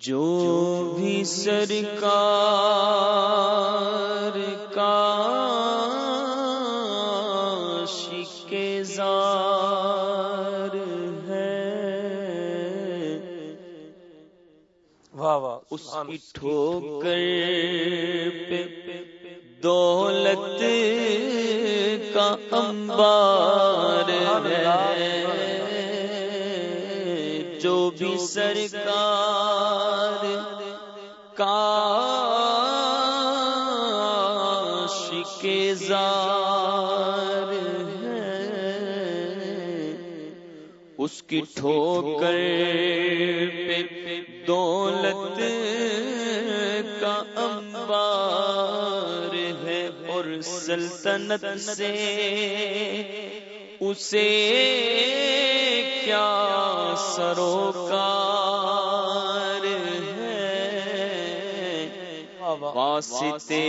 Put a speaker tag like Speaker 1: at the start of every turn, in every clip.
Speaker 1: جو بھی سرکار کا شکار ہے۔
Speaker 2: واہ واہ
Speaker 1: اس کی ٹھوکر پہ دولت کا انبار ہے۔ بھی سرکار کا شکار ہے اس کی ٹھوکر پہ دولت کا انبار ہے اور سلطنت سے اسے کیا سروکار ہے؟ واسطے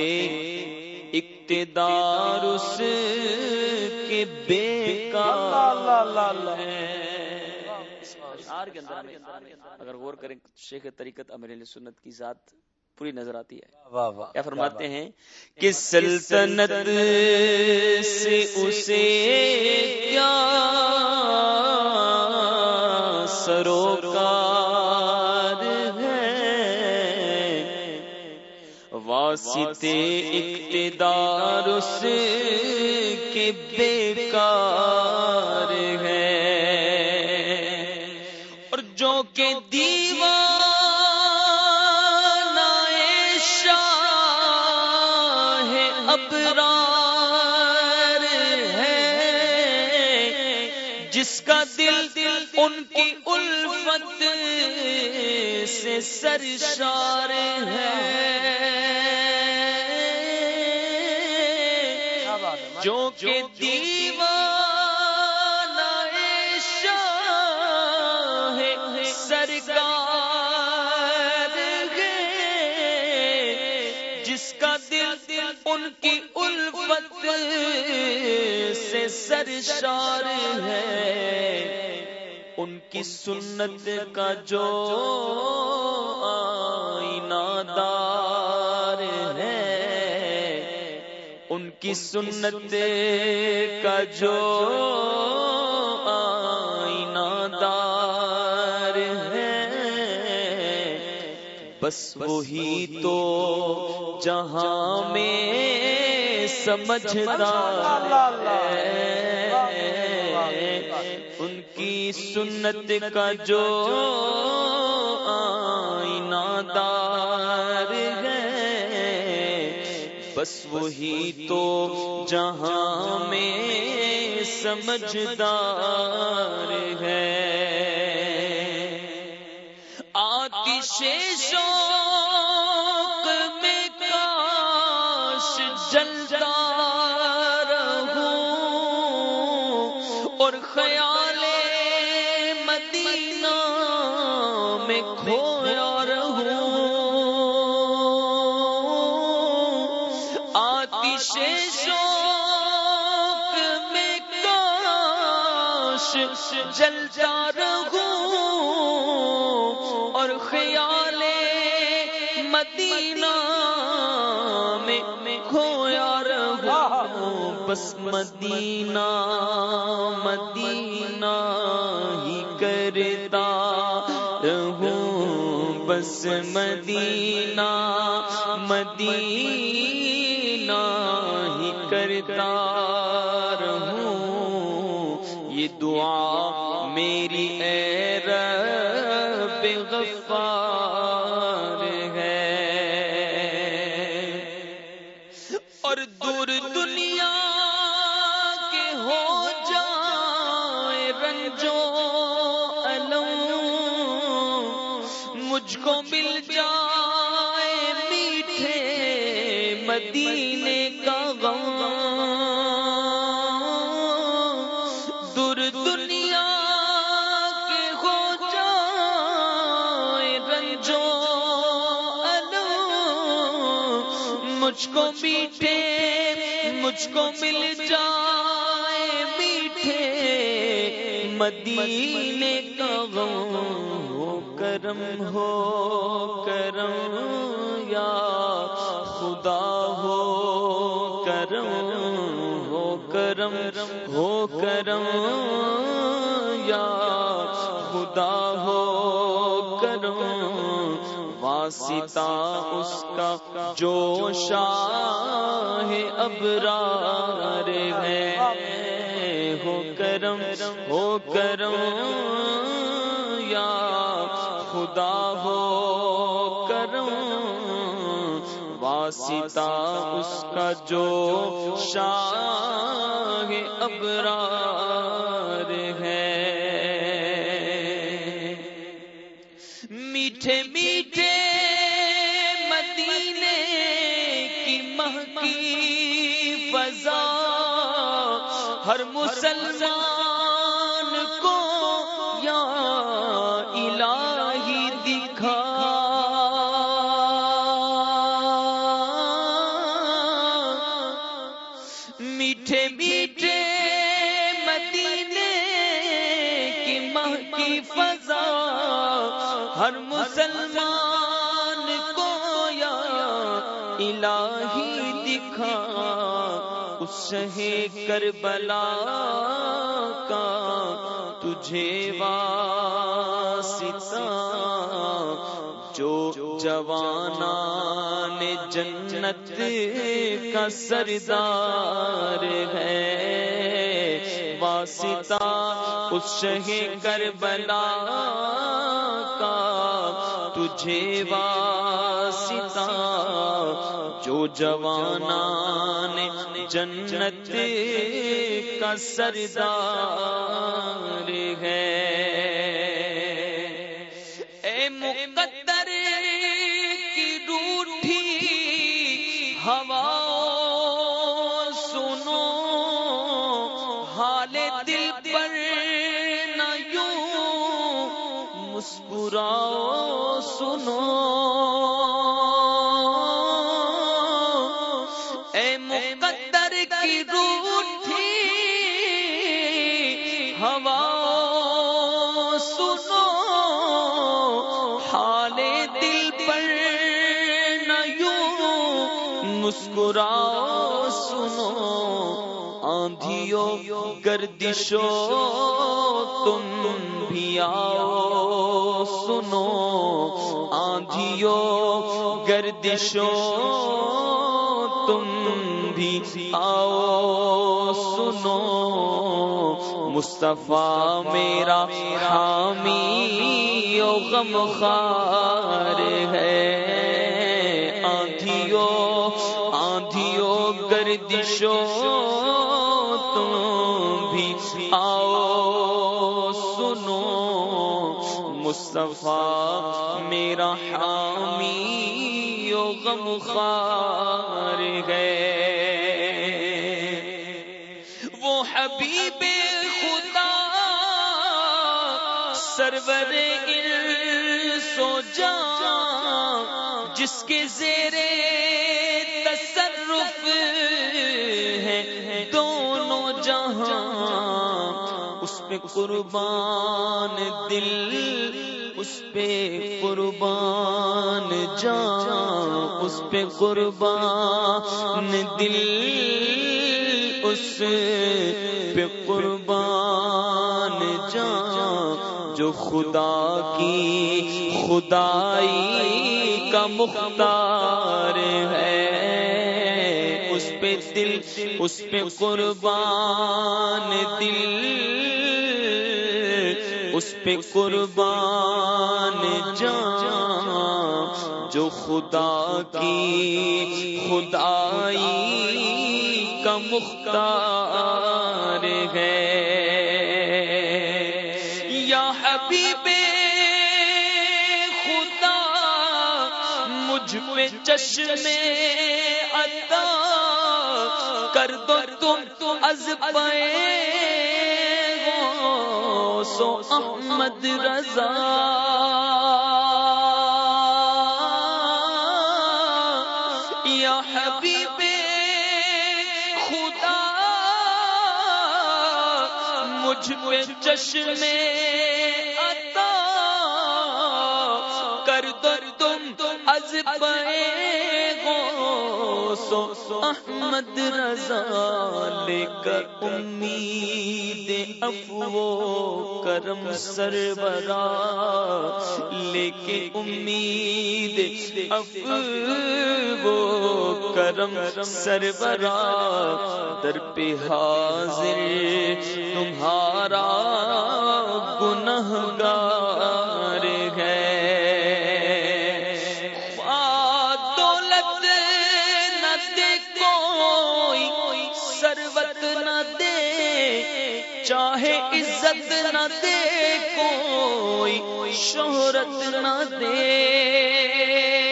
Speaker 1: اقتدار اس کے بیکار ہے۔ کے اندر اگر غور کریں، شیخ طریقت امیر سنت کی ذات پوری نظر آتی ہے۔
Speaker 2: واہ واہ
Speaker 1: کیا فرماتے ہیں؟ کہ سلطنت سے اسے کیا سروکار ہے۔ واسطے اقتدار اس کے بیکار ہے۔ ان کی الفت سے سرشار ہے؟ جو کہ دیوانہ شاہ سرکار ہے۔ جس کا دل دل ان کی الفت سے سرشار ہے۔ ان کی سنت کا جو آئینہ دار ہے ان کی سنت کا جو آئینہ دار ہے۔ بس وہی تو جہاں میں سمجھدار ہے۔ سنت کا جو آئینہ دار ہے، بس وہی تو جہاں میں سمجھدار ہے۔ آتش شیشوں آتش شوق میں کاش جلتا رہوں اور خیال مدینہ میں کھویا رہوں بس مدینہ مدینہ ہی کرتا رہوں بس مدینہ مدینہ کردار ہوں۔ یہ دعا مجھ کو میٹھے، مجھ کو مل جائے میٹھے۔ مدینے کا غم کرم ہو، کرم یا خدا ہو، کرم ہو کرم ہو، کرم واسطہ اس کا جو شاہ ابرار ہے۔ ہو کرم ہو کرم یا خدا، ہو کرم۔ واسطہ اس کا جو شاہ ابرار ہے۔ میٹھے مہکی ہر مسلمان کو یا الہی دکھا۔ میٹھے میٹھے مدینے کی ماہ کی فضا، ہر مسلمان کو یا الہی دکھا۔ اس کربلا کا تجھے واسطہ جو جوانان جنت کا سردار ہے واسطہ اس شہ کربلا کا تجھے واسطہ جوانان جنت کا سردار ہے۔ ہوا سنو حال دل پر نہ یوں مسکراؤ سنو آندھیو گردشو تم بھی آؤ سنو آندھیو گردشو تم بھی آؤ سنو، مصطفیٰ میرا حامی و غم خار ہے۔ آندھیو آندھیو گردشو تم بھی آؤ سنو۔ مصطفیٰ میرا حامی و غم خار ہے۔ حبیب خدا، سرور سو جا جس کے زیر تصرف ہے دونوں جہاں۔ اس پہ قربان دل، اس پہ قربان جان، اس پہ قربان دل۔ اس پہ قربان جان جو خدا کی خدائی کا مختار ہے۔ اس پہ دل، اس پہ قربان دل۔ اس پہ قربان جان جو خدا کی خدائی کا مختار ہے۔ یا حبیب خدا، مجھ پہ چشم عطا کر دو تم تو از پائے سو احمد رضا۔ یا حبیب مجھ پہ چشم عطا از پے گو سو احمد رضا لے کر امید افو کرم سربرا لے کے امید افو کرم سربرا در پہ حاضر تمہارا گنہ گار ہے۔ دولت نہ دے کوئی سروت نہ دے، چاہے عزت نہ دے کوئی، شہرت نہ دے۔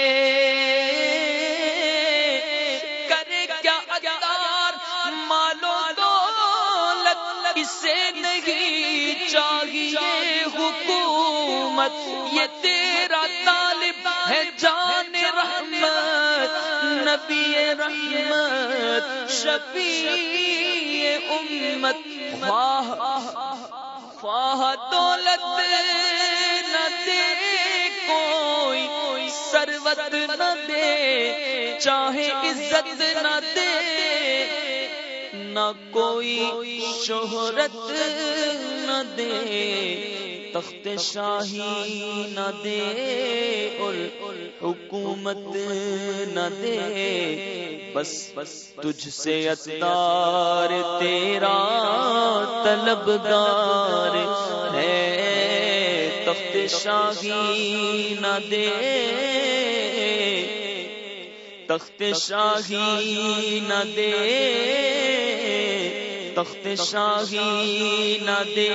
Speaker 1: دولت اسے نہیں چاہیے حکومت، یہ تیرا طالب ہے جان رحمت، نبی رحمت، شفیع امت۔ خواہ خواہ دولت نہ دے کوئی سروت نہ دے، چاہے عزت نہ دے۔ نہ کوئی شہرت نہ دے، تخت شاہی نہ دے اور حکومت نہ دے۔ بس بس تجھ سے اتار تیرا طلبگار ہے۔ تخت شاہی نہ دے۔ تخت شاہی نہ دے۔ تخت شاہی نہ دے،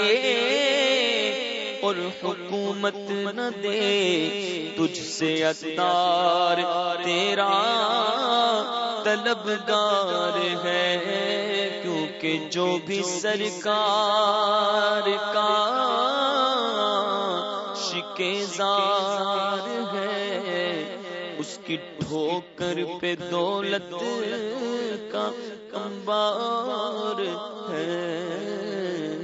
Speaker 1: اور حکومت نہ دے۔ تجھ سے اتار تیرا طلبگار ہے، کیونکہ جو بھی سرکار کا شکیزار ہے کی ٹھوکر پہ دولت کا کمبار ہے۔